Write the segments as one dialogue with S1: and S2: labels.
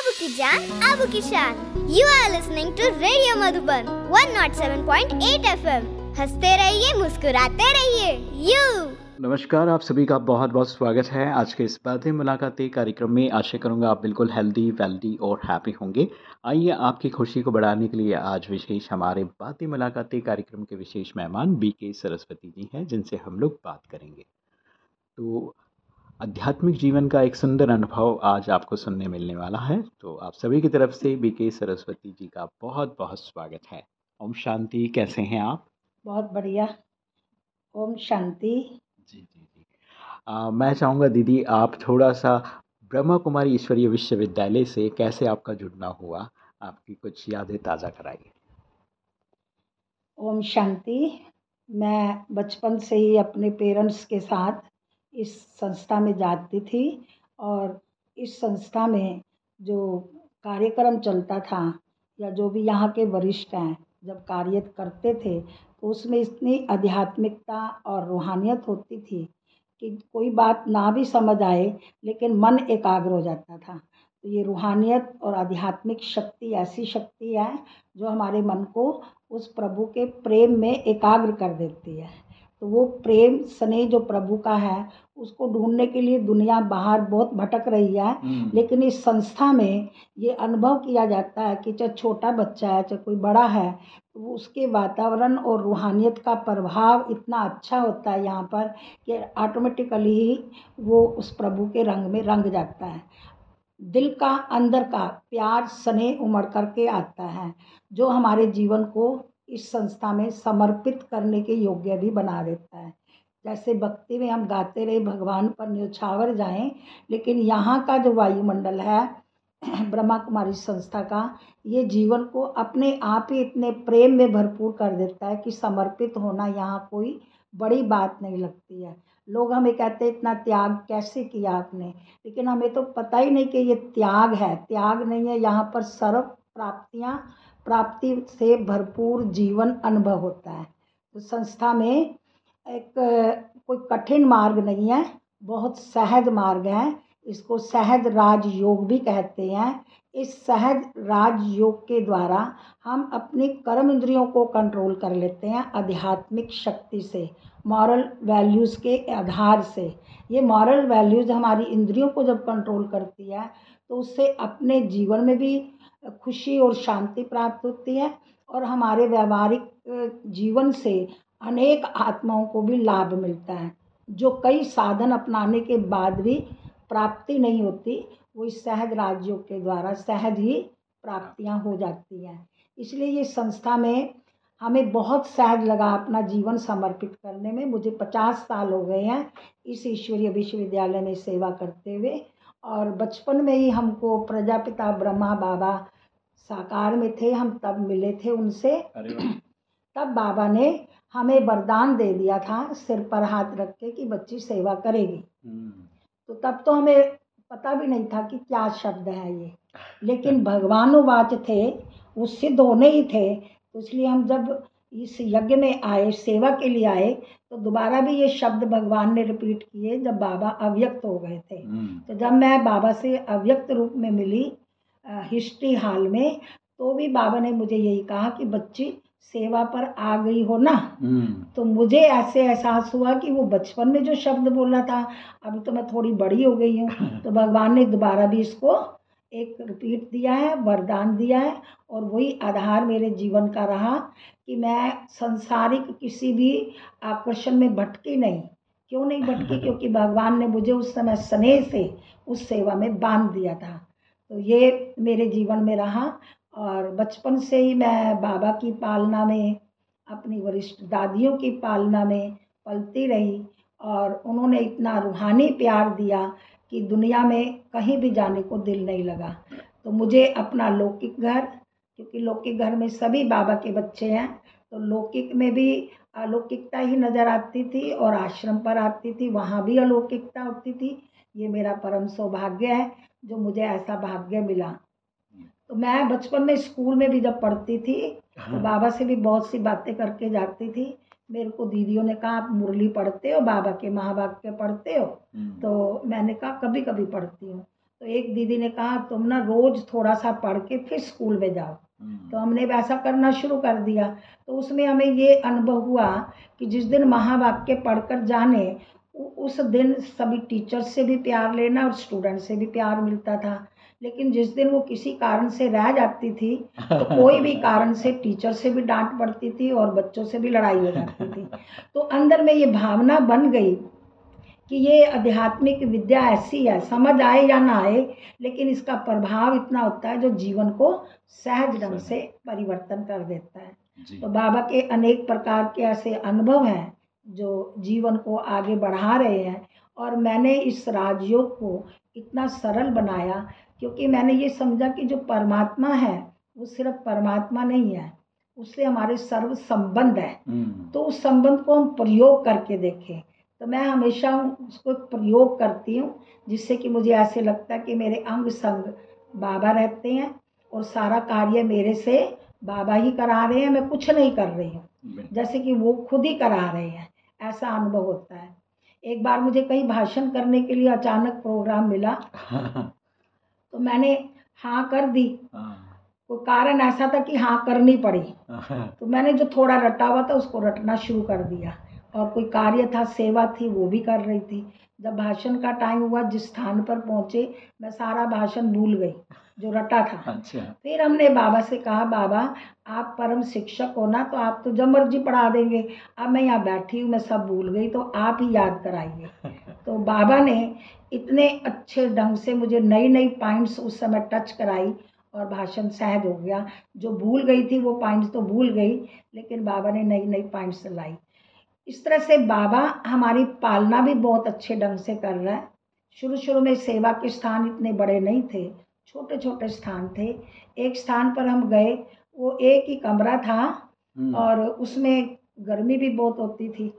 S1: अब की जान अब की शान you are listening to radio Madhuban 107.8 FM हँसते रहिए, मुस्कुराते रहिए. यू
S2: नमस्कार, आप सभी का बहुत बहुत स्वागत है. आज के इस बातें मुलाकातें कार्यक्रम में आशा करूँगा आप बिल्कुल हेल्दी वेल्दी और हैप्पी होंगे. आइए आपकी खुशी को बढ़ाने के लिए आज विशेष हमारे बातें मुलाकातें कार्यक्रम के विशेष मेहमान बी के सरस्वती जी हैं, जिनसे हम लोग बात करेंगे। तो आध्यात्मिक जीवन का एक सुंदर अनुभव आज आपको सुनने मिलने वाला है। तो आप सभी की तरफ़ से बीके सरस्वती जी का बहुत बहुत स्वागत है। ओम शांति कैसे हैं आप?
S3: बहुत बढ़िया। ओम शांति।
S2: जी जी जी। आ, मैं चाहूँगा दीदी आप थोड़ा सा ब्रह्मा कुमारी ईश्वरीय विश्वविद्यालय से कैसे आपका जुड़ना हुआ आपकी कुछ यादें ताज़ा कराइए।
S3: ओम शांति। मैं बचपन से ही अपने पेरेंट्स के साथ इस संस्था में जाती थी और इस संस्था में जो कार्यक्रम चलता था या जो भी यहाँ के वरिष्ठ हैं, जब कार्य करते थे तो उसमें इतनी आध्यात्मिकता और रूहानियत होती थी कि कोई बात ना भी समझ आए, लेकिन मन एकाग्र हो जाता था। तो ये रूहानियत और आध्यात्मिक शक्ति ऐसी शक्ति है, जो हमारे मन को उस प्रभु के प्रेम में एकाग्र कर देती है। तो वो प्रेम स्नेह जो प्रभु का है उसको ढूँढने के लिए दुनिया बाहर बहुत भटक रही है
S2: हम्म।
S3: लेकिन इस संस्था में ये अनुभव किया जाता है कि चाहे छोटा बच्चा है चाहे कोई बड़ा है तो उसके वातावरण और रूहानियत का प्रभाव इतना अच्छा होता है यहाँ पर कि ऑटोमेटिकली ही वो उस प्रभु के रंग में रंग जाता है दिल का अंदर का प्यार स्नेह उमड़ करके आता है जो हमारे जीवन को इस संस्था में समर्पित करने के योग्य भी बना देता है। जैसे भक्ति में हम गाते रहे, भगवान पर न्यौछावर जाएँ, लेकिन यहाँ का जो वायुमंडल है, ब्रह्मा कुमारी संस्था का, ये जीवन को अपने आप ही इतने प्रेम में भरपूर कर देता है कि समर्पित होना यहाँ कोई बड़ी बात नहीं लगती है। लोग हमें कहते हैं, इतना त्याग कैसे किया आपने? लेकिन हमें तो पता ही नहीं कि ये त्याग है। त्याग नहीं है, यहाँ पर सर्व प्राप्तियाँ, प्राप्ति से भरपूर जीवन अनुभव होता है। तो संस्था में एक, कोई कठिन मार्ग नहीं है, बहुत सहज मार्ग है। इसको सहज राजयोग भी कहते हैं। इस सहज राजयोग के द्वारा हम अपनी कर्म इंद्रियों को कंट्रोल कर लेते हैं आध्यात्मिक शक्ति से मॉरल वैल्यूज़ के आधार से। ये मॉरल वैल्यूज़ हमारी इंद्रियों को जब कंट्रोल करती है तो उससे अपने जीवन में भी खुशी और शांति प्राप्त होती है और हमारे व्यावहारिक जीवन से अनेक आत्माओं को भी लाभ मिलता है। जो कई साधन अपनाने के बाद भी प्राप्ति नहीं होती, वो इस सहज राज्यों के द्वारा सहज ही प्राप्तियाँ हो जाती हैं। इसलिए ये संस्था में हमें बहुत सहज लगा अपना जीवन समर्पित करने में। मुझे पचास साल हो गए हैं इस ईश्वरीय विश्वविद्यालय में सेवा करते हुए। और बचपन में ही हमको प्रजापिता ब्रह्मा बाबा साकार में थे हम तब मिले थे उनसे। तब बाबा ने हमें वरदान दे दिया था सिर पर हाथ रख के कि बच्ची सेवा करेगी।
S2: हम्म।
S3: तो तब तो हमें पता भी नहीं था कि क्या शब्द है ये। लेकिन भगवान भगवानुवाच थे वो सिद्ध होने ही थे तो इसलिए हम जब इस यज्ञ में आए सेवा के लिए आए तो दोबारा भी ये शब्द भगवान ने रिपीट किए जब बाबा अव्यक्त हो गए थे
S2: हम्म।
S3: तो जब मैं बाबा से अव्यक्त रूप में मिली हिस्ट्री हाल में तो भी बाबा ने मुझे यही कहा कि बच्ची सेवा पर आ गई हो ना
S2: हम्म।
S3: तो मुझे ऐसे एहसास हुआ कि वो बचपन में जो शब्द बोला था अभी तो मैं थोड़ी बड़ी हो गई हूँ तो भगवान ने दोबारा भी इसको एक रिपीट दिया है वरदान दिया है और वही आधार मेरे जीवन का रहा कि मैं संसारिक किसी भी आकर्षण में भटकी नहीं। क्यों नहीं भटकी? क्योंकि भगवान ने मुझे उस समय स्नेह से उस सेवा में बाँध दिया था। तो ये मेरे जीवन में रहा और बचपन से ही मैं बाबा की पालना में अपनी वरिष्ठ दादियों की पालना में पलती रही और उन्होंने इतना रूहानी प्यार दिया कि दुनिया में कहीं भी जाने को दिल नहीं लगा। तो मुझे अपना लौकिक घर क्योंकि लौकिक घर में सभी बाबा के बच्चे हैं तो लौकिक में भी अलौकिकता ही नज़र आती थी और आश्रम पर आती थी वहाँ भी अलौकिकता होती थी। ये मेरा परम सौभाग्य है जो मुझे ऐसा भाग्य मिला। तो मैं बचपन में स्कूल में भी जब पढ़ती थी तो बाबा से भी बहुत सी बातें करके जाती थी। मेरे को दीदियों ने कहा आप मुरली पढ़ते हो बाबा के महावाक्य पढ़ते हो?
S2: हम्म।
S3: तो मैंने कहा कभी कभी पढ़ती हूँ। तो एक दीदी ने कहा तुम ना रोज़ थोड़ा सा पढ़ के फिर स्कूल में जाओ। तो हमने वैसा करना शुरू कर दिया। तो उसमें हमें ये अनुभव हुआ कि जिस दिन महावाक्य पढ़कर जाने उस दिन सभी टीचर्स से भी प्यार लेना और स्टूडेंट से भी प्यार मिलता था। लेकिन जिस दिन वो किसी कारण से रह जाती थी तो कोई भी कारण से टीचर से भी डांट पड़ती थी और बच्चों से भी लड़ाई हो जाती थी। तो अंदर में ये भावना बन गई कि ये आध्यात्मिक विद्या ऐसी है समझ आए या ना आए लेकिन इसका प्रभाव इतना होता है जो जीवन को सहज ढंग से परिवर्तन कर देता है। तो बाबा के अनेक प्रकार के ऐसे अनुभव हैं जो जीवन को आगे बढ़ा रहे हैं और मैंने इस राजयोग को इतना सरल बनाया क्योंकि मैंने ये समझा कि जो परमात्मा है वो सिर्फ़ परमात्मा नहीं है उससे हमारे सर्व संबंध है।
S2: हम्म,
S3: तो उस संबंध को हम प्रयोग करके देखें। तो मैं हमेशा उसको प्रयोग करती हूँ जिससे कि मुझे ऐसे लगता है कि मेरे अंग संग बाबा रहते हैं और सारा कार्य मेरे से बाबा ही करा रहे हैं मैं कुछ नहीं कर रही हूँ। जैसे कि वो खुद ही करा रहे हैं ऐसा अनुभव होता है। एक बार मुझे कहीं भाषण करने के लिए अचानक प्रोग्राम मिला तो मैंने हाँ कर दी।
S2: हाँ,
S3: कोई कारण ऐसा था कि हाँ करनी पड़ी।
S2: हाँ,
S3: तो मैंने जो थोड़ा रटा हुआ था उसको रटना शुरू कर दिया। और कोई कार्य था सेवा थी वो भी कर रही थी। जब भाषण का टाइम हुआ जिस स्थान पर पहुँचे मैं सारा भाषण भूल गई जो रटा था।
S2: अच्छा।
S3: फिर हमने बाबा से कहा बाबा आप परम शिक्षक हो ना तो आप तो जब मर्ज़ी पढ़ा देंगे। अब मैं यहाँ बैठी हूँ मैं सब भूल गई तो आप ही याद कराइए। तो बाबा ने इतने अच्छे ढंग से मुझे नई नई पॉइंट्स उस समय टच कराई और भाषण सहज हो गया। जो भूल गई थी वो पॉइंट्स तो भूल गई लेकिन बाबा ने नई नई पॉइंट्स लाई। इस तरह से बाबा हमारी पालना भी बहुत अच्छे ढंग से कर रहा है। शुरू शुरू में सेवा के स्थान इतने बड़े नहीं थे छोटे छोटे स्थान थे। एक स्थान पर हम गए वो एक ही कमरा था
S2: हम्म,
S3: और उसमें गर्मी भी बहुत होती थी।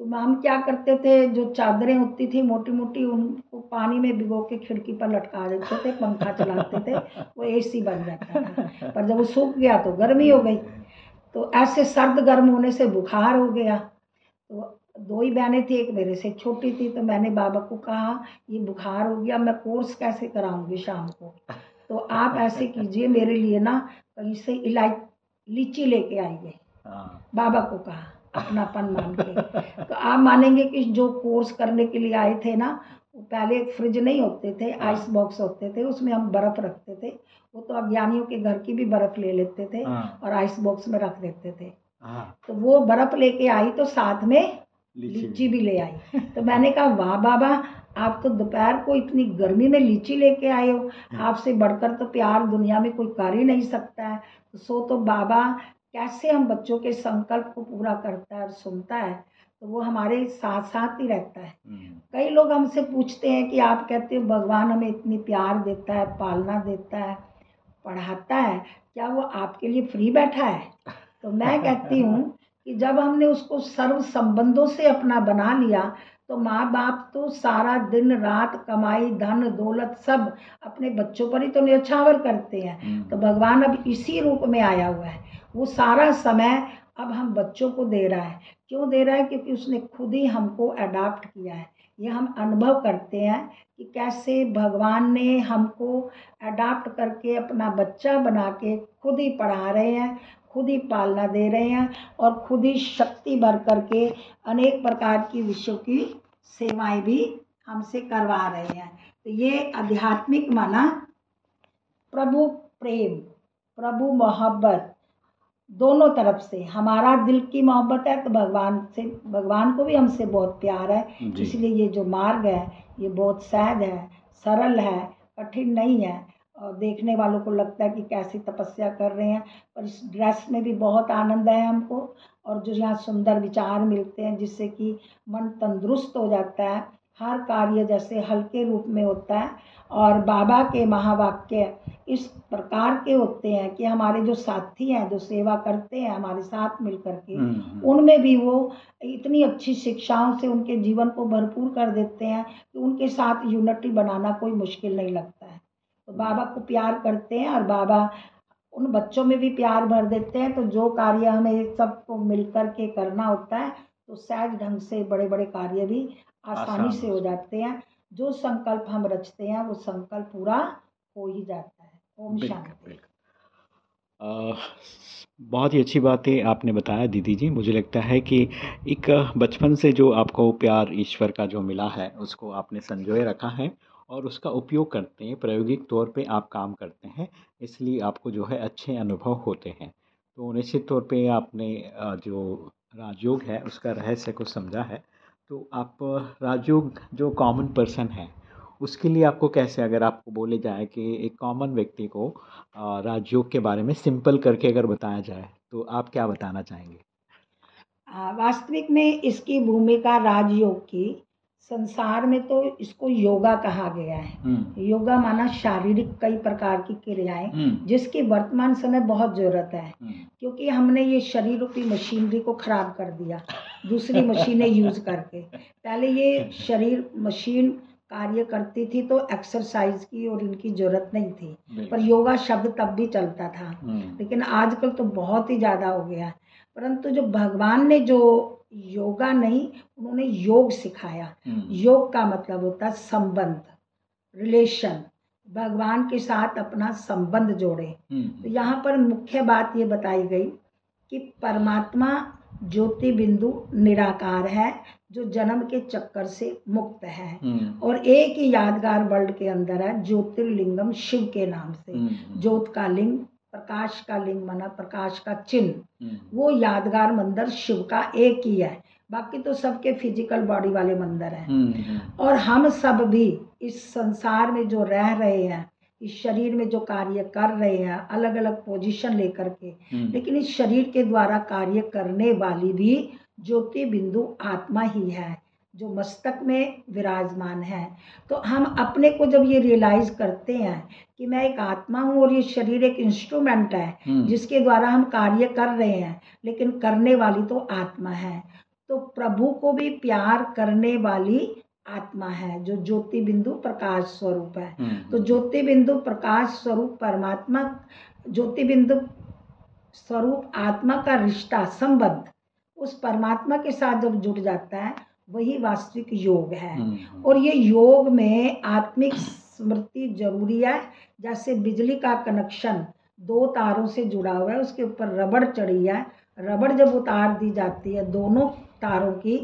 S3: तो हम क्या करते थे जो चादरें होती थी मोटी मोटी उनको पानी में भिगो के खिड़की पर लटका देते थे पंखा चलाते थे वो एसी बन जाता था। पर जब वो सूख गया तो गर्मी हो गई। तो ऐसे सर्द गर्म होने से बुखार हो गया। तो दो ही बहनें थी एक मेरे से छोटी थी तो मैंने बाबा को कहा ये बुखार हो गया मैं कोर्स कैसे कराऊँगी शाम को? तो आप ऐसे कीजिए मेरे लिए ना कहीं से इलाय लीची लेके आइए।
S2: हाँ,
S3: बाबा को कहा। अपनापन मान के तो आप मानेंगे कि जो कोर्स करने के लिए आए थे ना वो पहले फ्रिज नहीं होते थे आइस बॉक्स होते थे उसमें हम बर्फ़ रखते थे। वो तो अज्ञानियों के घर की भी बर्फ़ ले लेते थे
S2: हाँ,
S3: और आइस बॉक्स में रख देते थे।
S2: हाँ,
S3: तो वो बर्फ़ लेके आई तो साथ में
S2: लीची
S3: लीची भी ले। आई। तो मैंने कहा वाह बाबा आप तो दोपहर को इतनी गर्मी में लीची लेके आए हो। आपसे बढ़कर तो प्यार दुनिया में कोई कर ही नहीं सकता है। तो सो तो बाबा कैसे हम बच्चों के संकल्प को पूरा करता है और सुनता है तो वो हमारे साथ साथ ही रहता है।
S2: हम्म,
S3: कई लोग हमसे पूछते हैं कि आप कहते हो भगवान हमें इतनी प्यार देता है पालना देता है पढ़ाता है क्या वो आपके लिए फ्री बैठा है? तो मैं कहती हूँ कि जब हमने उसको सर्व संबंधों से अपना बना लिया तो माँ बाप तो सारा दिन रात कमाई धन दौलत सब अपने बच्चों पर ही तो न्यौछावर करते हैं।
S2: हम्म,
S3: तो भगवान अब इसी रूप में आया हुआ है। वो सारा समय अब हम बच्चों को दे रहा है। क्यों दे रहा है? क्योंकि उसने खुद ही हमको अडाप्ट किया है। ये हम अनुभव करते हैं कि कैसे भगवान ने हमको अडाप्ट करके अपना बच्चा बना के खुद ही पढ़ा रहे हैं, खुद ही पालना दे रहे हैं और खुद ही शक्ति भर करके अनेक प्रकार की विषयों की सेवाएँ भी हमसे करवा रहे हैं। तो ये आध्यात्मिक माना प्रभु प्रेम, प्रभु मोहब्बत दोनों तरफ़ से। हमारा दिल की मोहब्बत है तो भगवान से भगवान को भी हमसे बहुत प्यार है। इसलिए ये जो मार्ग है ये बहुत सहज है सरल है कठिन नहीं है। और देखने वालों को लगता है कि कैसी तपस्या कर रहे हैं पर इस ड्रेस में भी बहुत आनंद है हमको। और जो यहाँ सुंदर विचार मिलते हैं जिससे कि मन तंदुरुस्त हो जाता है हर कार्य जैसे हल्के रूप में होता है और बाबा के महावाक्य इस प्रकार के होते हैं कि हमारे जो साथी हैं जो सेवा करते हैं हमारे साथ मिल करके
S2: हम्म, हम्म,
S3: उनमें भी वो इतनी अच्छी शिक्षाओं से उनके जीवन को भरपूर कर देते हैं कि उनके साथ यूनिटी बनाना कोई मुश्किल नहीं लगता है। तो बाबा को प्यार करते हैं और बाबा उन बच्चों में भी प्यार भर देते हैं। तो जो कार्य हमें सबको मिल कर के करना होता है तो सहज ढंग से बड़े बड़े कार्य भी आसानी से
S2: हो
S3: जाते हैं। जो संकल्प हम रचते हैं वो संकल्प पूरा हो ही जाता है। ओम शांति।
S2: बहुत ही अच्छी बात है आपने बताया दीदी जी। मुझे लगता है कि एक बचपन से जो आपको प्यार ईश्वर का जो मिला है उसको आपने संजोए रखा है और उसका उपयोग करते हैं प्रायोगिक तौर पे आप काम करते हैं इसलिए आपको जो है अच्छे अनुभव होते हैं। तो निश्चित तौर पे आपने जो राजयोग है उसका रहस्य को समझा है। तो आप राजयोग जो कॉमन पर्सन है उसके लिए आपको कैसे अगर आपको बोले जाए कि एक कॉमन व्यक्ति को राजयोग के बारे में सिंपल करके अगर बताया जाए तो आप क्या बताना चाहेंगे?
S3: वास्तविक में इसकी भूमिका राजयोग की संसार में तो इसको योगा कहा गया है।
S2: हम्म।
S3: योगा माना शारीरिक कई प्रकार की क्रियाएँ
S2: हम्म।
S3: जिसकी वर्तमान समय बहुत ज़रूरत है
S2: हम्म,
S3: क्योंकि हमने ये शरीर रूपी मशीनरी को खराब कर दिया। दूसरी मशीनें यूज़ करके। पहले ये शरीर मशीन कार्य करती थी तो एक्सरसाइज की और इनकी ज़रूरत नहीं थी। पर योगा शब्द तब भी चलता था।
S2: हम्म।
S3: लेकिन आजकल तो बहुत ही ज़्यादा हो गया है। परंतु जो भगवान ने जो योगा नहीं उन्होंने योग सिखाया।
S2: हम्म,
S3: योग का मतलब होता है संबंध रिलेशन भगवान के साथ अपना संबंध जोड़े। तो
S2: हम्म
S3: यहाँ पर मुख्य बात ये बताई गई कि परमात्मा ज्योति बिंदु निराकार है जो जन्म के चक्कर से मुक्त है।
S2: हम्म,
S3: और एक ही यादगार वर्ल्ड के अंदर है ज्योतिर्लिंगम शिव के नाम से।
S2: हम्म,
S3: ज्योत का लिंग प्रकाश का लिंग माना प्रकाश का चिन्ह।
S2: हम्म,
S3: वो यादगार मंदिर शिव का एक ही है। बाकी तो सबके फ़िज़िकल बॉडी वाले मंदिर हैं।
S2: हम्म, हम्म,
S3: और हम सब भी इस संसार में जो रह रहे हैं इस शरीर में जो कार्य कर रहे हैं अलग अलग पोजीशन लेकर के।
S2: हम्म,
S3: लेकिन इस शरीर के द्वारा कार्य करने वाली भी ज्योति बिंदु आत्मा ही है जो मस्तक में विराजमान है। तो हम अपने को जब ये रियलाइज़ करते हैं कि मैं एक आत्मा हूँ और ये शरीर एक इंस्ट्रूमेंट है
S2: हम्म,
S3: जिसके द्वारा हम कार्य कर रहे हैं लेकिन करने वाली तो आत्मा है। तो प्रभु को भी प्यार करने वाली आत्मा है जो ज्योति बिंदु प्रकाश स्वरूप है।
S2: हम्म,
S3: तो ज्योति बिंदु प्रकाश स्वरूप परमात्मा ज्योति बिंदु स्वरूप आत्मा का रिश्ता संबंध उस परमात्मा के साथ जब जुड़ जाता है वही वास्तविक योग है।
S2: हम्म,
S3: और ये योग में आत्मिक स्मृति ज़रूरी है जैसे बिजली का कनेक्शन दो तारों से जुड़ा हुआ है उसके ऊपर रबड़ चढ़ी है। रबड़ जब उतार दी जाती है दोनों तारों की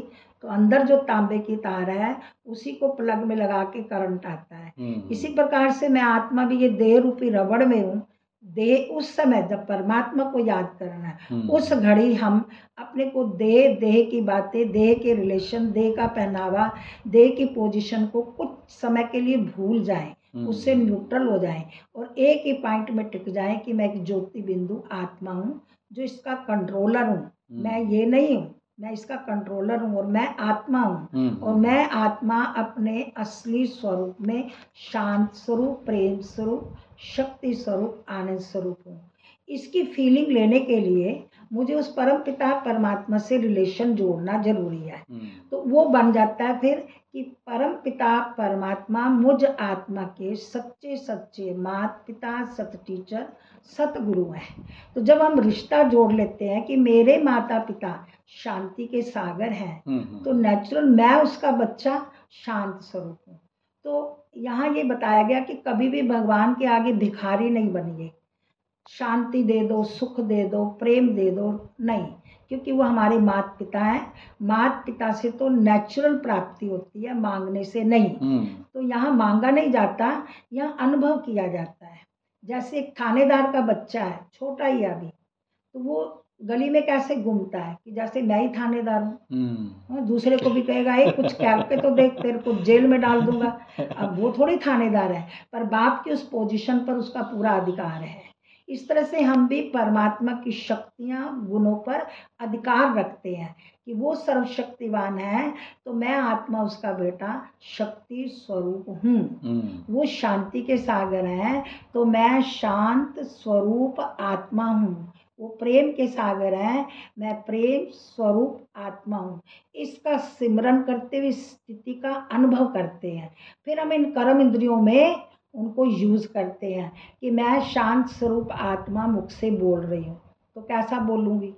S3: तो अंदर जो तांबे की तार है उसी को प्लग में लगा के करंट आता है।
S2: हम्म,
S3: इसी प्रकार से मैं आत्मा भी ये देह रूपी रबड़ में हूँ। देह उस समय जब परमात्मा को याद करना है
S2: हम्म,
S3: उस घड़ी हम अपने को देह देह की बातें देह के रिलेशन देह का पहनावा देह की पोजीशन को कुछ समय के लिए भूल जाएँ
S2: हम्म,
S3: उससे न्यूट्रल हो जाएँ और एक ही पॉइंट में टिक जाएँ कि मैं एक ज्योति बिंदु आत्मा हूँ जो इसका कंट्रोलर हूँ। मैं ये नहीं हूँ मैं इसका कंट्रोलर हूँ और मैं आत्मा हूँ।
S2: हम्म,
S3: और मैं आत्मा अपने असली स्वरूप में शांत स्वरूप प्रेम स्वरूप शक्ति स्वरूप आनंद स्वरूप हूँ। इसकी फीलिंग लेने के लिए मुझे उस परम पिता परमात्मा से रिलेशन जोड़ना ज़रूरी है।
S2: हम्म,
S3: तो वो बन जाता है फिर कि परम पिता परमात्मा मुझ आत्मा के सच्चे सच्चे मात पिता सत टीचर सतगुरु हैं। तो जब हम रिश्ता जोड़ लेते हैं कि मेरे माता पिता शांति के सागर हैं
S2: हम्म,
S3: तो नेचुरल मैं उसका बच्चा शांत स्वरूप हूँ। तो यहाँ ये बताया गया कि कभी भी भगवान के आगे भिखारी नहीं बनिए। शांति दे दो सुख दे दो प्रेम दे दो नहीं क्योंकि वो हमारे माता पिता हैं। माता पिता से तो नेचुरल प्राप्ति होती है मांगने से नहीं।
S2: हम्म,
S3: तो यहाँ मांगा नहीं जाता यहाँ अनुभव किया जाता है। जैसे एक थानेदार का बच्चा है छोटा ही अभी तो वो गली में कैसे घूमता है कि जैसे मैं ही थानेदार हूँ।
S2: हम्म,
S3: हाँ, दूसरे को भी कहेगा ए कुछ कह के तो देख तेरे को जेल में डाल दूँगा। अब वो थोड़ी थानेदार है पर बाप की उस पोजीशन पर उसका पूरा अधिकार है। इस तरह से हम भी परमात्मा की शक्तियाँ गुणों पर अधिकार रखते हैं कि वो सर्वशक्तिवान है तो मैं आत्मा उसका बेटा शक्ति स्वरूप हूँ।
S2: हम्म,
S3: वो शांति के सागर हैं तो मैं शांत स्वरूप आत्मा हूँ। वो प्रेम के सागर हैं मैं प्रेम स्वरूप आत्मा हूँ। इसका सिमरन करते हुए स्थिति का अनुभव करते हैं। फिर हम इन कर्म इंद्रियों में उनको यूज़ करते हैं कि मैं शांत स्वरूप आत्मा मुख से बोल रही हूँ। तो कैसा बोलूँगी?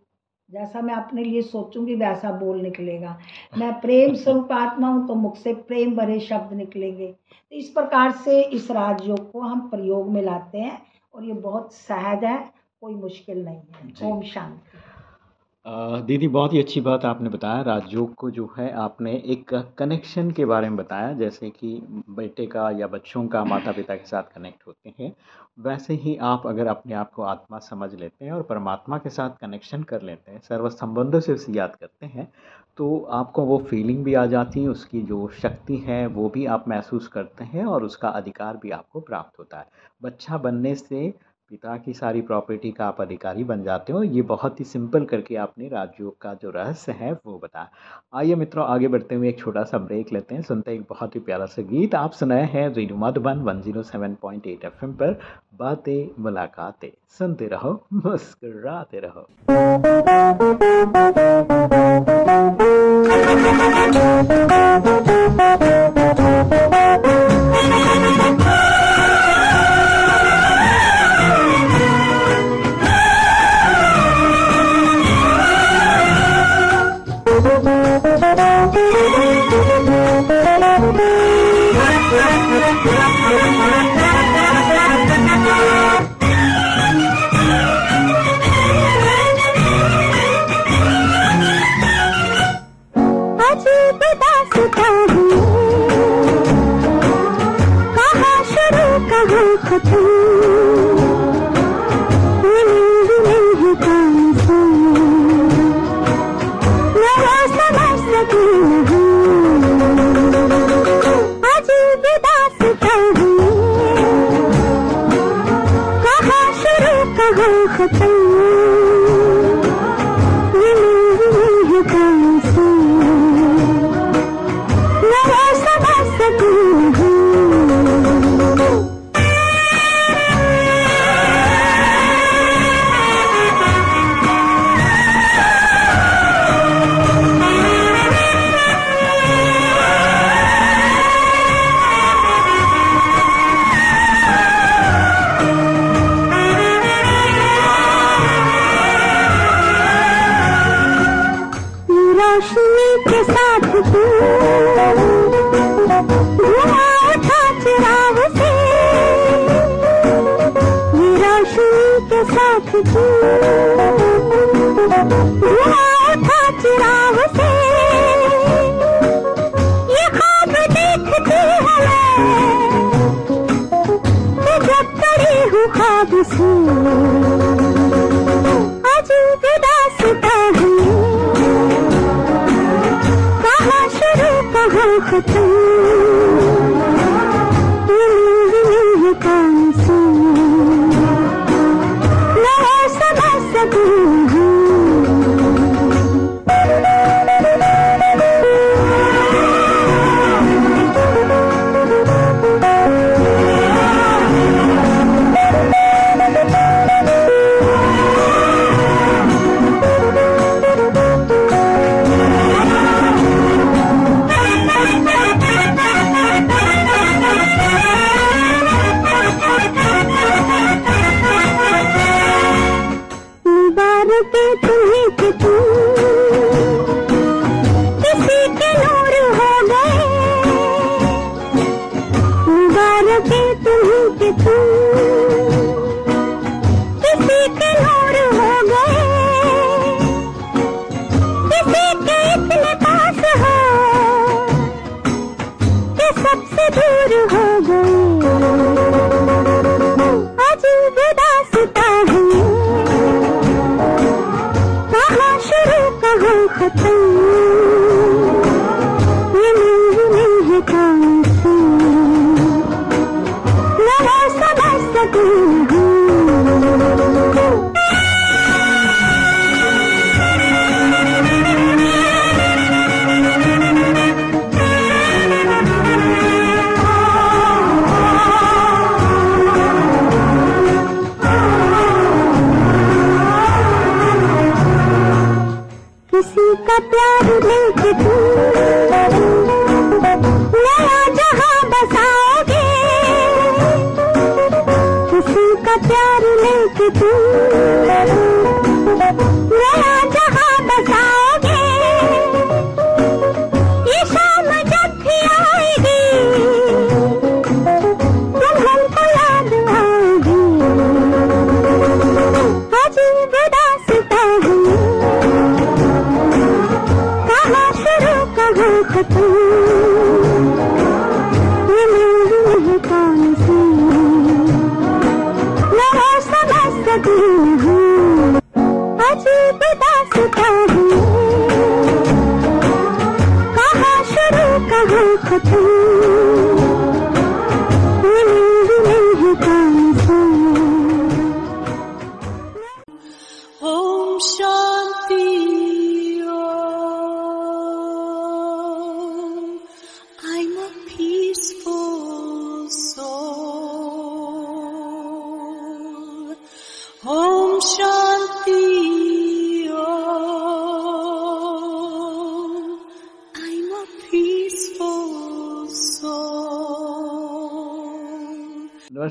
S3: जैसा मैं अपने लिए सोचूँगी वैसा बोल निकलेगा। मैं प्रेम स्वरूप आत्मा हूँ तो मुख से प्रेम भरे शब्द निकलेंगे। तो इस प्रकार से इस राजयोग को हम प्रयोग में लाते हैं और ये बहुत सहज है कोई मुश्किल नहीं है। ओम शांति।
S4: दीदी बहुत ही अच्छी बात आपने बताया। राजयोग को जो है आपने एक कनेक्शन के बारे में बताया, जैसे कि बेटे का या बच्चों का माता पिता के साथ कनेक्ट होते हैं। वैसे ही आप अगर अपने आप को आत्मा समझ लेते हैं और परमात्मा के साथ कनेक्शन कर लेते हैं सर्व संबंधों से उसे याद करते हैं तो आपको वो फीलिंग भी आ जाती है, उसकी जो शक्ति है, वो भी आप महसूस करते हैं और उसका अधिकार भी आपको प्राप्त होता है। बच्चा बनने से पिता की सारी प्रॉपर्टी का आप अधिकारी बन जाते हो। ये बहुत ही सिंपल करके आपने राजयोग का जो रहस्य है, वो बताया। आइए मित्रों, आगे बढ़ते हुए एक छोटा सा ब्रेक लेते हैं। सुनते हैं एक बहुत ही प्यारा सा गीत। आप सुनाए हैं radio Madhuban one zero seven point eight F M पर। बातें, मुलाकातें। सुनते रहो, मुस्कराते रहो।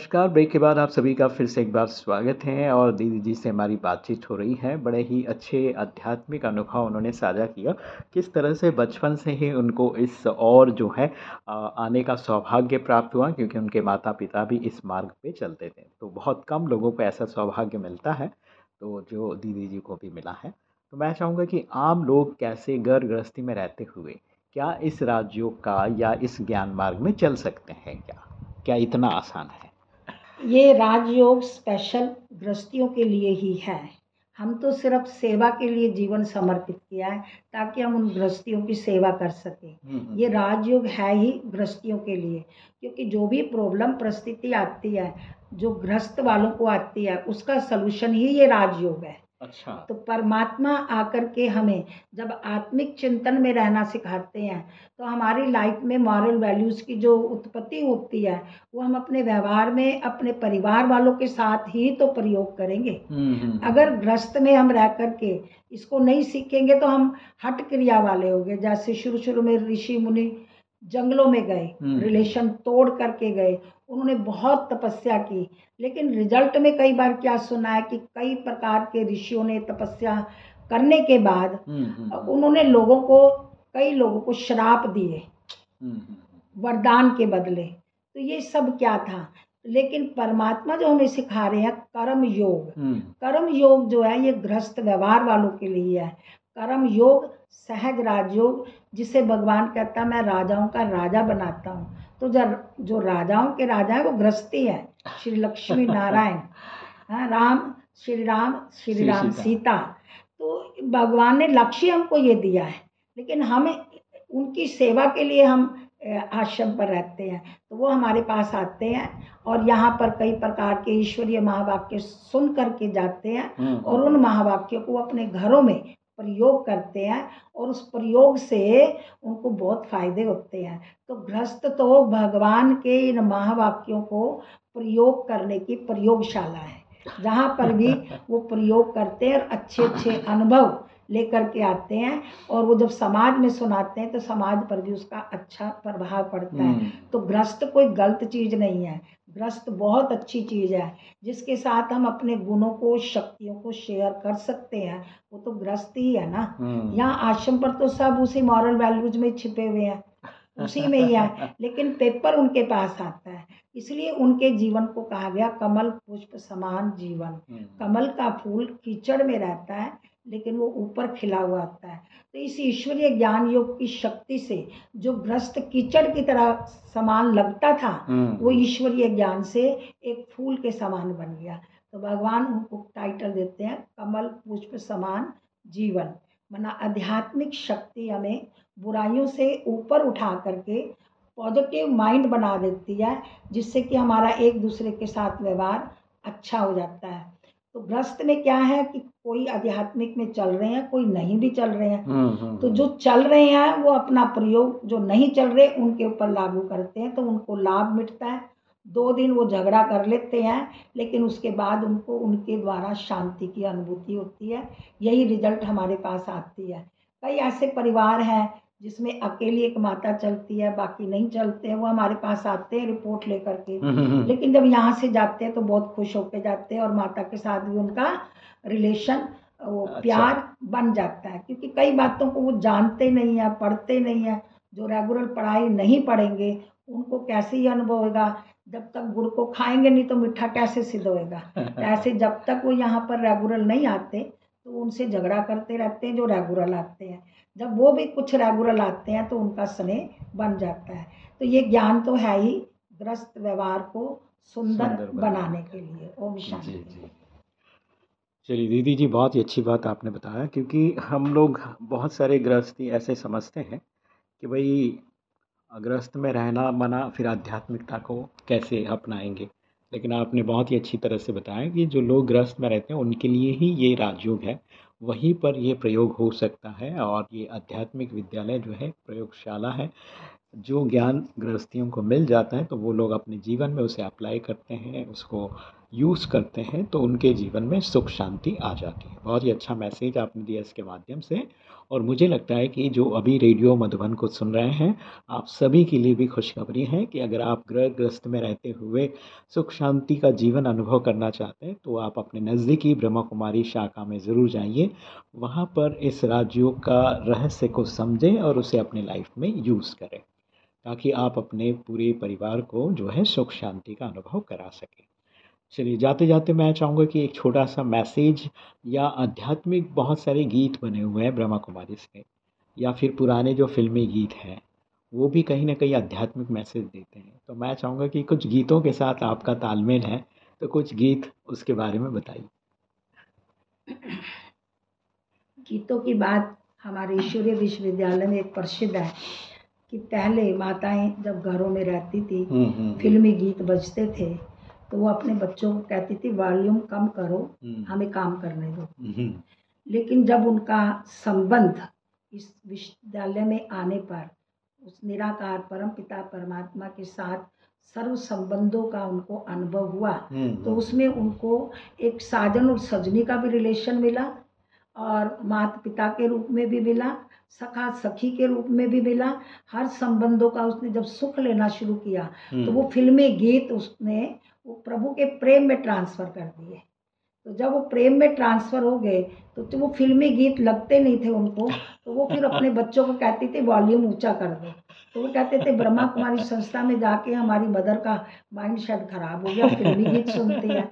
S2: नमस्कार। ब्रेक के बाद आप सभी का फिर से एक बार स्वागत है और दीदी जी से हमारी बातचीत हो रही है। बड़े ही अच्छे आध्यात्मिक अनुभव उन्होंने साझा किया। किस तरह से बचपन से ही उनको इस और जो है आने का सौभाग्य प्राप्त हुआ क्योंकि उनके माता पिता भी इस मार्ग पे चलते थे। तो बहुत कम लोगों को ऐसा सौभाग्य मिलता है तो जो दीदी जी को भी मिला है। तो मैं चाहूँगा कि आम लोग कैसे घर गृहस्थी में रहते हुए, क्या इस राज्यों का या इस ज्ञान मार्ग में चल सकते हैं क्या? क्या इतना आसान है?
S3: ये राजयोग स्पेशल गृहस्थियों के लिए ही है। हम तो सिर्फ़ सेवा के लिए जीवन समर्पित किया है ताकि हम उन गृहस्थियों की सेवा कर सकें। ये राजयोग है ही गृहस्थियों के लिए क्योंकि जो भी प्रॉब्लम परिस्थिति आती है जो गृहस्थ वालों को आती है उसका सलूशन ही ये राजयोग है।
S2: अच्छा।
S3: तो परमात्मा आकर के हमें जब आत्मिक चिंतन में रहना सिखाते हैं तो हमारी लाइफ में मॉरल वैल्यूज़ की जो उत्पत्ति होती है वो हम अपने व्यवहार में अपने परिवार वालों के साथ ही तो प्रयोग करेंगे। अगर ग्रस्त में हम रह करके इसको नहीं सीखेंगे तो हम हट क्रिया वाले होंगे जैसे शुरू शुरू में ऋषि मुनि जंगलों में गए
S2: हम्म।
S3: रिलेशन तोड़ करके गए उन्होंने बहुत तपस्या की। लेकिन रिज़ल्ट में कई बार क्या सुना है कि कई प्रकार के ऋषियों ने तपस्या करने के बाद उन्होंने लोगों को कई लोगों को श्राप दिए वरदान के बदले। तो ये सब क्या था? लेकिन परमात्मा जो हमें सिखा रहे हैं कर्म योग। कर्म योग जो है ये गृहस्थ व्यवहार वालों के लिए है। कर्म योग सहज राजयोग जिसे भगवान कहता है मैं राजाओं का राजा बनाता हूँ। तो जब जो राजाओं के राजा है वो गृहस्थी है। श्री लक्ष्मी नारायण हाँ राम श्री राम श्री राम
S2: सीता।
S3: सीता। तो भगवान ने लक्ष्य हमको ये दिया है लेकिन हम उनकी सेवा के लिए हम आश्रम पर रहते हैं। तो वो हमारे पास आते हैं और यहाँ पर कई प्रकार के ईश्वरीय महावाक्य सुन करके जाते हैं और उन महावाक्यों को अपने घरों में प्रयोग करते हैं और उस प्रयोग से उनको बहुत फ़ायदे होते हैं। तो गृहस्थ तो भगवान के इन महावाक्यों को प्रयोग करने की प्रयोगशाला है जहाँ पर भी वो प्रयोग करते हैं और अच्छे अच्छे अनुभव लेकर के आते हैं और वो जब समाज में सुनाते हैं तो समाज पर भी उसका अच्छा प्रभाव पड़ता है। तो ग्रस्त कोई गलत चीज़ नहीं है ग्रस्त बहुत अच्छी चीज़ है जिसके साथ हम अपने गुणों को शक्तियों को शेयर कर सकते हैं वो तो ग्रस्त ही है ना। यहाँ आश्रम पर तो सब उसी मॉरल वैल्यूज़ में छिपे हुए हैं उसी में ही है लेकिन पेपर उनके पास आता है इसलिए उनके जीवन को कहा गया कमल पुष्प समान जीवन। कमल का फूल कीचड़ में रहता है लेकिन वो ऊपर खिला हुआ आता है। तो इस ईश्वरीय ज्ञान योग की शक्ति से जो ग्रस्त कीचड़ की तरह समान लगता था वो ईश्वरीय ज्ञान से एक फूल के समान बन गया। तो भगवान उनको टाइटल देते हैं कमल पुष्प समान जीवन। मना आध्यात्मिक शक्ति हमें बुराइयों से ऊपर उठा करके पॉजिटिव माइंड बना देती है जिससे कि हमारा एक दूसरे के साथ व्यवहार अच्छा हो जाता है। तो ग्रस्त में क्या है कि कोई आध्यात्मिक में चल रहे हैं कोई नहीं भी चल रहे हैं। तो जो चल रहे हैं वो अपना प्रयोग जो नहीं चल रहे उनके ऊपर लागू करते हैं तो उनको लाभ मिटता है। दो दिन वो झगड़ा कर लेते हैं लेकिन उसके बाद उनको उनके द्वारा शांति की अनुभूति होती है। यही रिज़ल्ट हमारे पास आती है। कई ऐसे परिवार हैं जिसमें अकेली एक माता चलती है बाकी नहीं चलते हैं वो हमारे पास आते हैं रिपोर्ट लेकर के। लेकिन जब यहाँ से जाते हैं तो बहुत खुश होकर जाते हैं और माता के साथ भी उनका रिलेशन वो
S2: अच्छा।
S3: प्यार बन जाता है। क्योंकि कई बातों को वो जानते नहीं है पढ़ते नहीं है जो रेगुलर पढ़ाई नहीं पढ़ेंगे उनको कैसे ही अनुभव होगा? जब तक गुड़ को खाएँगे नहीं तो मीठा कैसे सिद्ध होएगा? ऐसे जब तक वो यहाँ पर रेगुलर नहीं आते तो उनसे झगड़ा करते रहते हैं जो रेगुलर आते हैं। जब वो भी कुछ रेगुलर आते हैं तो उनका स्नेह बन जाता है। तो ये ज्ञान तो है ही ग्रस्त व्यवहार को सुंदर
S2: बनाने
S3: बनाने के लिए ओम शांति।
S2: चलिए दीदी जी बहुत ही अच्छी बात आपने बताया क्योंकि हम लोग बहुत सारे गृहस्थी ऐसे समझते हैं कि भाई गृहस्थ में रहना मना फिर आध्यात्मिकता को कैसे अपनाएँगे? लेकिन आपने बहुत ही अच्छी तरह से बताया कि जो लोग गृहस्थ में रहते हैं उनके लिए ही ये राजयोग है। वहीं पर ये प्रयोग हो सकता है और ये आध्यात्मिक विद्यालय जो है प्रयोगशाला है, जो ज्ञान गृहस्थियों को मिल जाता है तो वो लोग अपने जीवन में उसे अप्लाई करते हैं, उसको यूज़ करते हैं तो उनके जीवन में सुख शांति आ जाती है। बहुत ही अच्छा मैसेज आपने दिया इसके माध्यम से, और मुझे लगता है कि जो अभी रेडियो मधुबन को सुन रहे हैं, आप सभी के लिए भी खुशखबरी है कि अगर आप गृह ग्रस्त में रहते हुए सुख शांति का जीवन अनुभव करना चाहते हैं तो आप अपने नज़दीकी ब्रह्मा कुमारी शाखा में ज़रूर जाइए। वहाँ पर इस राजयोग का रहस्य को समझें और उसे अपने लाइफ में यूज़ करें, ताकि आप अपने पूरे परिवार को जो है सुख शांति का अनुभव करा सकें। चलिए जाते जाते मैं चाहूँगा कि एक छोटा सा मैसेज या आध्यात्मिक बहुत सारे गीत बने हुए हैं ब्रह्मा कुमारी से या फिर पुराने जो फिल्मी गीत हैं वो भी कहीं ना कहीं आध्यात्मिक मैसेज देते हैं। तो मैं चाहूँगा कि कुछ गीतों के साथ आपका तालमेल है तो कुछ गीत उसके बारे में बताइए।
S3: गीतों की बात हमारे ईश्वरीय विश्वविद्यालय में एक प्रसिद्ध है कि पहले माताएँ जब घरों में रहती थी
S2: हम्म, हम्म,
S3: फिल्मी गीत बजते थे तो वो अपने बच्चों को कहती थी वॉल्यूम कम करो
S2: हम्म,
S3: हमें काम करने दो।
S2: हम्म,
S3: लेकिन जब उनका संबंध इस विश्वविद्यालय में आने पर उस निराकार परम पिता परमात्मा के साथ सर्व संबंधों का उनको अनुभव हुआ
S2: हम्म,
S3: तो उसमें उनको एक साजन और सजनी का भी रिलेशन मिला और माता पिता के रूप में भी मिला सखा सखी के रूप में भी मिला। हर संबंधों का उसने जब सुख लेना शुरू किया तो वो फिल्मी गीत उसने वो प्रभु के प्रेम में ट्रांसफ़र कर दिए। तो जब वो प्रेम में ट्रांसफ़र हो गए तो, तो वो फिल्मी गीत लगते नहीं थे उनको तो वो फिर अपने बच्चों को कहती थी वॉल्यूम ऊँचा कर दो। तो वो कहते थे ब्रह्मा कुमारी संस्था में जाके हमारी मदर का माइंड शायद खराब हो गया फिल्मी गीत सुनती है।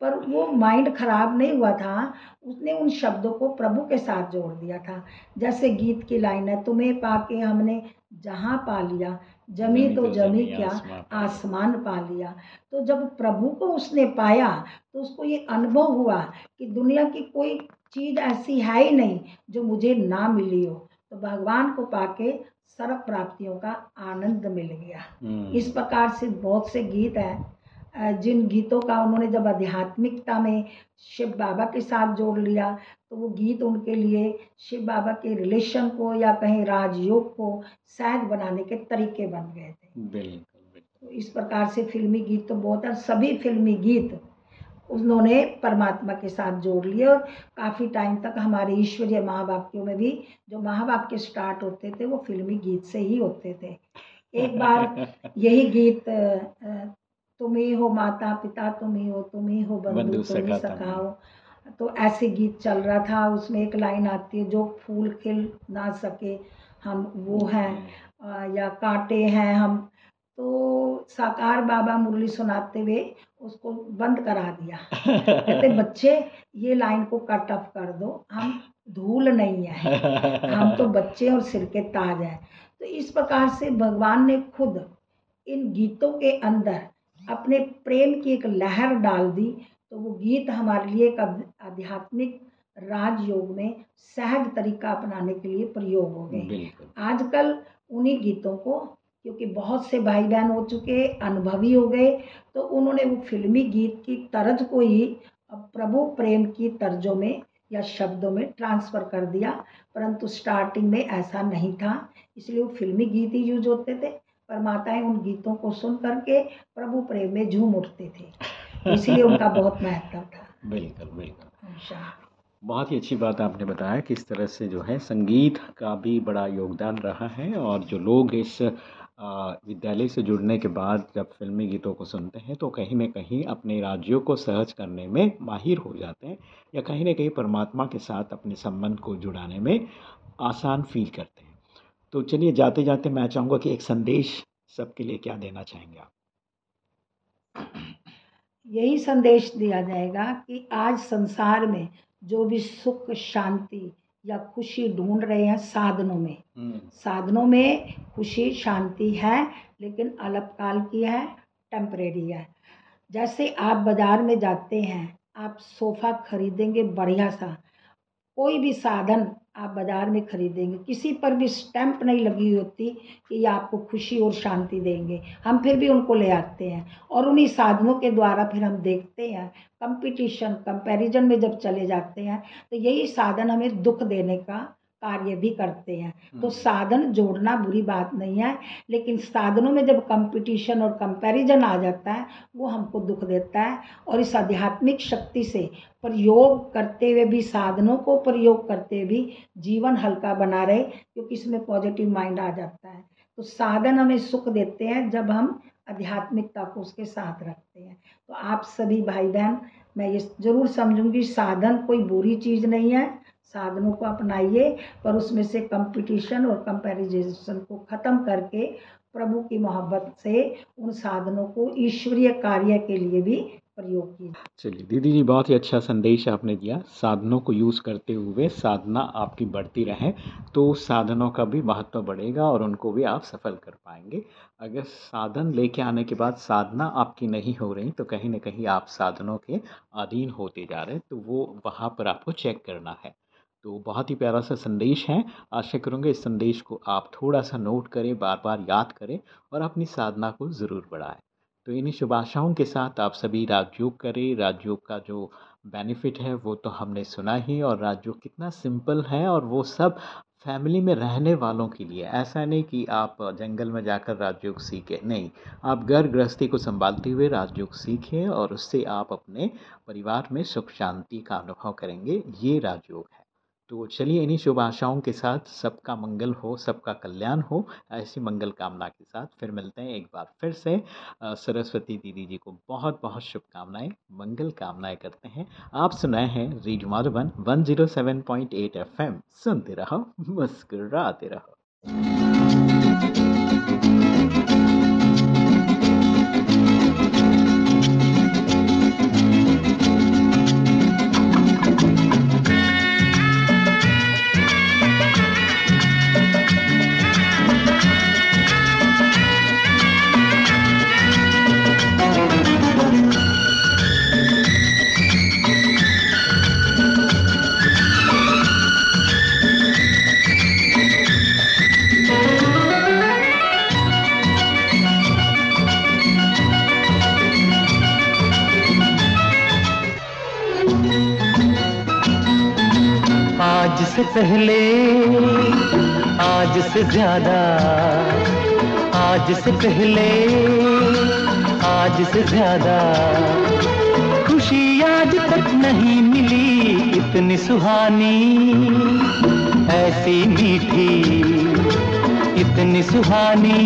S3: पर वो माइंड खराब नहीं हुआ था। उसने उन शब्दों को प्रभु के साथ जोड़ दिया था। जैसे गीत की लाइन है तुम्हें पाके हमने जहाँ पा लिया जमी तो जमी क्या?
S2: आसमान।
S3: पा। लिया। तो जब प्रभु को उसने पाया तो उसको ये अनुभव हुआ कि दुनिया की कोई चीज़ ऐसी है ही नहीं जो मुझे ना मिली हो। तो भगवान को पाके सर्व प्राप्तियों का आनंद मिल गया।
S2: हम्म,
S3: इस प्रकार से बहुत से गीत हैं। जिन गीतों का उन्होंने जब आध्यात्मिकता में शिव बाबा के साथ जोड़ लिया तो वो गीत उनके लिए शिव बाबा के रिलेशन को या कहीं राजयोग को सहज बनाने के तरीके बन गए थे।
S2: बिल्कुल बिल्कुल।
S3: तो इस प्रकार से फिल्मी गीत तो बहुत है सभी फिल्मी गीत उन्होंने परमात्मा के साथ जोड़ लिए और काफ़ी टाइम तक हमारे ईश्वरीय महावाक्यों में भी जो महावाक्य स्टार्ट होते थे वो फिल्मी गीत से ही होते थे। एक बार यही गीत अ, अ, तुम ही माता पिता तुम ही हो तुम ही हो बंधु
S2: बंधु
S3: तुम ही। तो ऐसे गीत चल रहा था उसमें एक लाइन आती है जो फूल खिल ना सके हम वो हैं या कांटे हैं हम। तो साकार बाबा मुरली सुनाते हुए उसको बंद करा दिया। कहते बच्चे ये लाइन को कट ऑफ़ कर दो हम धूल नहीं है हम तो बच्चे और सिर के ताज हैं। तो इस प्रकार से भगवान ने खुद इन गीतों के अंदर अपने प्रेम की एक लहर डाल दी तो वो गीत हमारे लिए एक आध्यात्मिक राजयोग में सहज तरीका अपनाने के लिए प्रयोग हो गए आजकल उन्हीं गीतों को क्योंकि बहुत से भाई बहन हो चुके अनुभवी हो गए तो उन्होंने वो फिल्मी गीत की तर्ज को ही प्रभु प्रेम की तर्जों में या शब्दों में ट्रांसफ़र कर दिया परंतु स्टार्टिंग में ऐसा नहीं था इसलिए वो फिल्मी गीत ही यूज़ होते थे। पर माताएँ उन गीतों को सुन करके प्रभु प्रेम में झूम उठते थे। इसलिए उनका बहुत महत्व था।
S2: बिल्कुल बिल्कुल।
S3: अच्छा।
S2: बहुत ही अच्छी बात आपने बताया कि इस तरह से जो है संगीत का भी बड़ा योगदान रहा है और जो लोग इस विद्यालय से जुड़ने के बाद जब फ़िल्मी गीतों को सुनते हैं तो कहीं न कहीं अपने राज्यों को सहज करने में माहिर हो जाते हैं या कहीं न कहीं परमात्मा के साथ अपने संबंध को जुड़ाने में आसान फ़ील करते हैं। तो चलिए जाते-जाते मैं चाहूँगा कि एक संदेश सबके लिए क्या देना चाहेंगे आप?
S3: यही संदेश दिया जाएगा कि आज संसार में जो भी सुख शांति या खुशी ढूंढ रहे हैं साधनों में साधनों में खुशी शांति है लेकिन अल्पकाल की है टेम्परेरी है जैसे आप बाज़ार में जाते हैं आप सोफ़ा खरीदेंगे बढ़िया सा कोई भी साधन आप बाज़ार में खरीदेंगे, किसी पर भी स्टैंप नहीं लगी होती कि ये आपको खुशी और शांति देंगे। हम फिर भी उनको ले आते हैं और उन्हीं साधनों के द्वारा फिर हम देखते हैं कंपटीशन कंपैरिजन में जब चले जाते हैं तो यही साधन हमें दुख देने का कार्य भी करते हैं। तो साधन जोड़ना बुरी बात नहीं है लेकिन साधनों में जब कंपटीशन और कंपैरिजन आ जाता है वो हमको दुख देता है और इस आध्यात्मिक शक्ति से प्रयोग करते हुए भी साधनों को प्रयोग करते हुए भी जीवन हल्का बना रहे क्योंकि इसमें पॉजिटिव माइंड आ जाता है। तो साधन हमें सुख देते हैं जब हम आध्यात्मिकता को उसके साथ रखते हैं। तो आप सभी भाई बहन मैं ये ज़रूर समझूँगी साधन कोई बुरी चीज़ नहीं है साधनों को अपनाइए, पर उसमें से कंपटीशन और कंपैरिजन को ख़त्म करके प्रभु की मोहब्बत से उन साधनों को ईश्वरीय कार्य के लिए भी प्रयोग कीजिए।
S2: चलिए, दीदी जी, बहुत ही अच्छा संदेश आपने दिया। साधनों को यूज़ करते हुए साधना आपकी बढ़ती रहे तो साधनों का भी महत्व बढ़ेगा और उनको भी आप सफल कर पाएँगे। अगर साधन लेके आने के बाद साधना आपकी नहीं हो रही तो कहीं ना कहीं आप साधनों के अधीन होते जा रहे हैं तो वो वहाँ पर आपको चेक करना है। तो बहुत ही प्यारा सा संदेश है। आशा करूँगा इस संदेश को आप थोड़ा सा नोट करें बार बार याद करें और अपनी साधना को ज़रूर बढ़ाएँ। तो इन्हीं शुभ आशाओं के साथ आप सभी राजयोग करें। राजयोग का जो बेनिफिट है वो तो हमने सुना ही और राजयोग कितना सिंपल है और वो सब फैमिली में रहने वालों के लिए। ऐसा नहीं कि आप जंगल में जाकर राजयोग सीखें। नहीं, आप घर गृहस्थी को संभालते हुए राजयोग सीखें और उससे आप अपने परिवार में सुख शांति का अनुभव करेंगे। ये राजयोग है। तो चलिए इन्हीं शुभ आशाओं के साथ सबका मंगल हो, सबका कल्याण हो, ऐसी मंगल कामना के साथ फिर मिलते हैं एक बार फिर से। सरस्वती दीदी जी को बहुत बहुत शुभकामनाएँ, मंगल कामनाएँ करते हैं। आप सुनाए हैं रेडियो माधुबन 107.8 एफएम सुनते रहो, मुस्कुराते रहो।
S5: से पहले, आज से ज़्यादा, आज से पहले, आज से ज़्यादा। खुशी आज तक नहीं मिली इतनी सुहानी, ऐसी मीठी, इतनी सुहानी,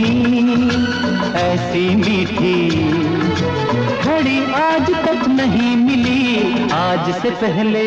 S5: ऐसी मीठी। घड़ी आज तक नहीं मिली, आज से पहले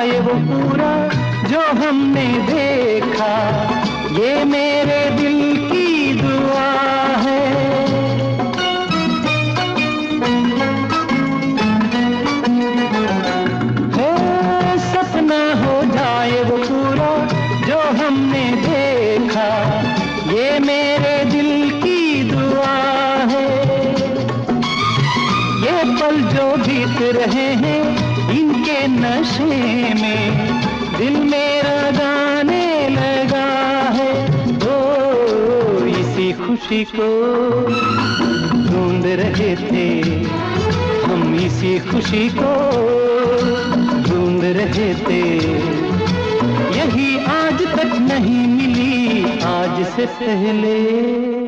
S5: जाए वो पूरा जो हमने देखा। ये मेरे दिल की खुशी को ढूंढ रहे थे। हम इसी खुशी को ढूंढ रहे थे। यही आज तक नहीं मिली, आज से पहले।